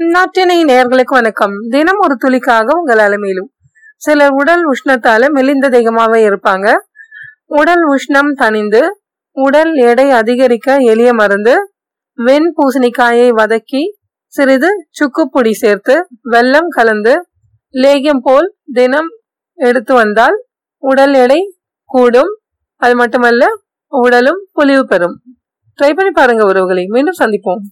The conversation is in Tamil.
நாட்டினை நேர்களுக்கு வணக்கம். தினம் ஒரு துளிக்காக உங்கள் அலமையிலும். சிலர் உடல் உஷ்ணத்தால மெலிந்த தேகமாக இருப்பாங்க. உடல் உஷ்ணம் தணிந்து உடல் எடை அதிகரிக்க எளிய மருந்து வெண் பூசணிக்காயை வதக்கி சிறிது சுக்குப்பொடி சேர்த்து வெல்லம் கலந்து லேகியம் போல் தினம் எடுத்து வந்தால் உடல் எடை கூடும். அது மட்டுமல்ல உடலும் பொலிவு பெறும். ட்ரை பண்ணி பாருங்க உறவுகளை. மீண்டும் சந்திப்போம்.